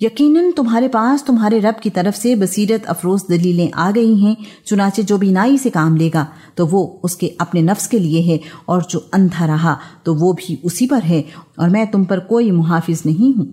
یقیناً تمہارے پاس تمہارے رب کی طرف سے بصیرت افروز دلیلیں آ گئی ہیں، چنانچہ جو بینائی سے کام لے گا، تو وہ اس کے اپنے نفس کے لیے ہے، اور جو اندھا رہا، تو وہ بھی اسی پر ہے، اور میں تم پر کوئی محافظ نہیں ہوں۔